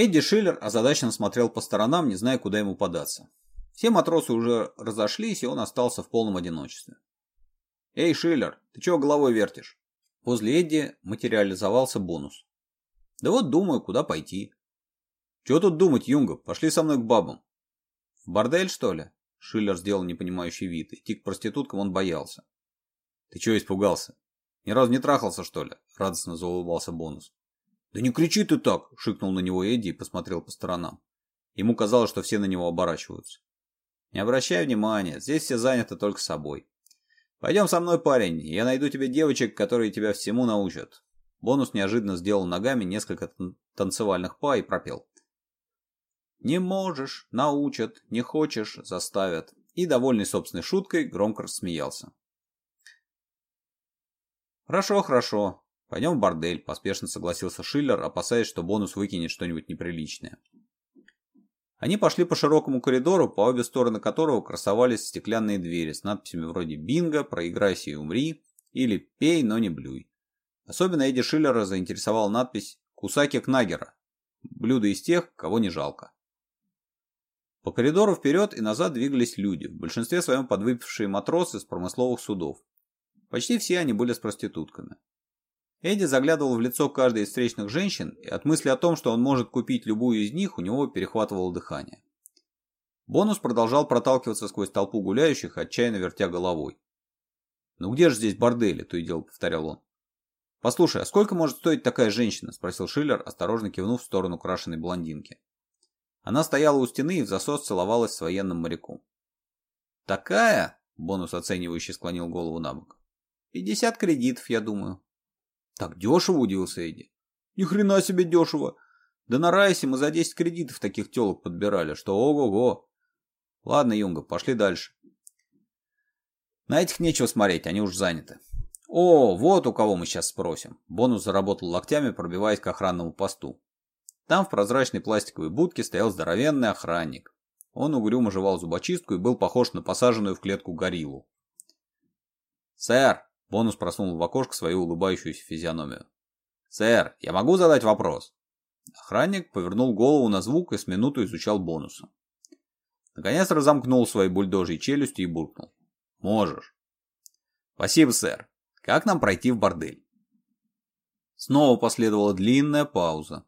Эдди Шиллер озадаченно смотрел по сторонам, не зная, куда ему податься. Все матросы уже разошлись, и он остался в полном одиночестве. «Эй, Шиллер, ты чего головой вертишь?» Возле Эдди материализовался бонус. «Да вот думаю, куда пойти». «Чего тут думать, Юнга? Пошли со мной к бабам». «В бордель, что ли?» Шиллер сделал непонимающий вид. Идти к проституткам он боялся. «Ты чего испугался? Ни разу не трахался, что ли?» Радостно заулыбался бонус. «Да не кричи ты так!» – шикнул на него Эдди и посмотрел по сторонам. Ему казалось, что все на него оборачиваются. «Не обращай внимания, здесь все заняты только собой. Пойдем со мной, парень, я найду тебе девочек, которые тебя всему научат». Бонус неожиданно сделал ногами несколько танцевальных па и пропел. «Не можешь, научат, не хочешь, заставят». И, довольный собственной шуткой, громко рассмеялся. «Хорошо, хорошо. «Пойдем в бордель», – поспешно согласился Шиллер, опасаясь, что бонус выкинет что-нибудь неприличное. Они пошли по широкому коридору, по обе стороны которого красовались стеклянные двери с надписями вроде «Бинго», «Проиграйся и умри» или «Пей, но не блюй». Особенно Эдди Шиллера заинтересовала надпись «Кусаки Кнагера» – блюдо из тех, кого не жалко. По коридору вперед и назад двигались люди, в большинстве своем подвыпившие матросы с промысловых судов. Почти все они были с проститутками. Эдди заглядывал в лицо каждой из встречных женщин, и от мысли о том, что он может купить любую из них, у него перехватывало дыхание. Бонус продолжал проталкиваться сквозь толпу гуляющих, отчаянно вертя головой. «Ну где же здесь бордели?» – то и дело повторял он. «Послушай, а сколько может стоить такая женщина?» – спросил Шиллер, осторожно кивнув в сторону крашеной блондинки. Она стояла у стены и в засос целовалась с военным моряком. «Такая?» – Бонус оценивающе склонил голову на бок. «Пятьдесят кредитов, я думаю». Так дешево, удивился Эдди. Ни хрена себе дешево. Да на Райсе мы за 10 кредитов таких телок подбирали, что ого-го. Ладно, Юнга, пошли дальше. На этих нечего смотреть, они уж заняты. О, вот у кого мы сейчас спросим. Бонус заработал локтями, пробиваясь к охранному посту. Там в прозрачной пластиковой будке стоял здоровенный охранник. Он угрюмо жевал зубочистку и был похож на посаженную в клетку гориллу. «Сэр!» Бонус проснул в окошко свою улыбающуюся физиономию. «Сэр, я могу задать вопрос?» Охранник повернул голову на звук и с минуту изучал бонуса. Наконец разомкнул свои бульдожьи челюсти и буркнул. «Можешь». «Спасибо, сэр. Как нам пройти в бордель?» Снова последовала длинная пауза.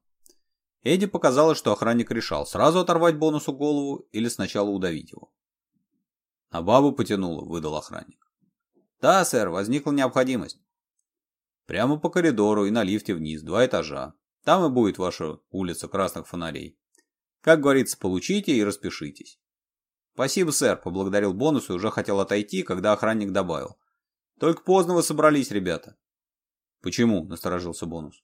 Эдди показалось, что охранник решал, сразу оторвать бонусу голову или сначала удавить его. «На бабу потянуло», — выдал охранник. Да, сэр, возникла необходимость. Прямо по коридору и на лифте вниз, два этажа. Там и будет ваша улица красных фонарей. Как говорится, получите и распишитесь. Спасибо, сэр, поблагодарил бонус и уже хотел отойти, когда охранник добавил. Только поздно вы собрались, ребята. Почему? Насторожился бонус.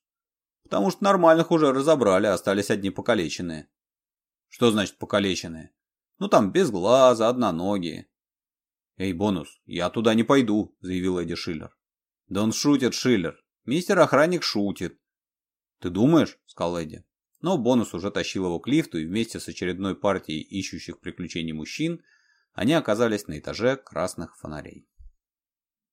Потому что нормальных уже разобрали, остались одни покалеченные. Что значит покалеченные? Ну там без глаза, одноногие. «Эй, бонус, я туда не пойду», — заявил Эдди Шиллер. «Да он шутит, Шиллер. Мистер-охранник шутит». «Ты думаешь?» — сказал Эдди. Но бонус уже тащил его к лифту, и вместе с очередной партией ищущих приключений мужчин они оказались на этаже красных фонарей.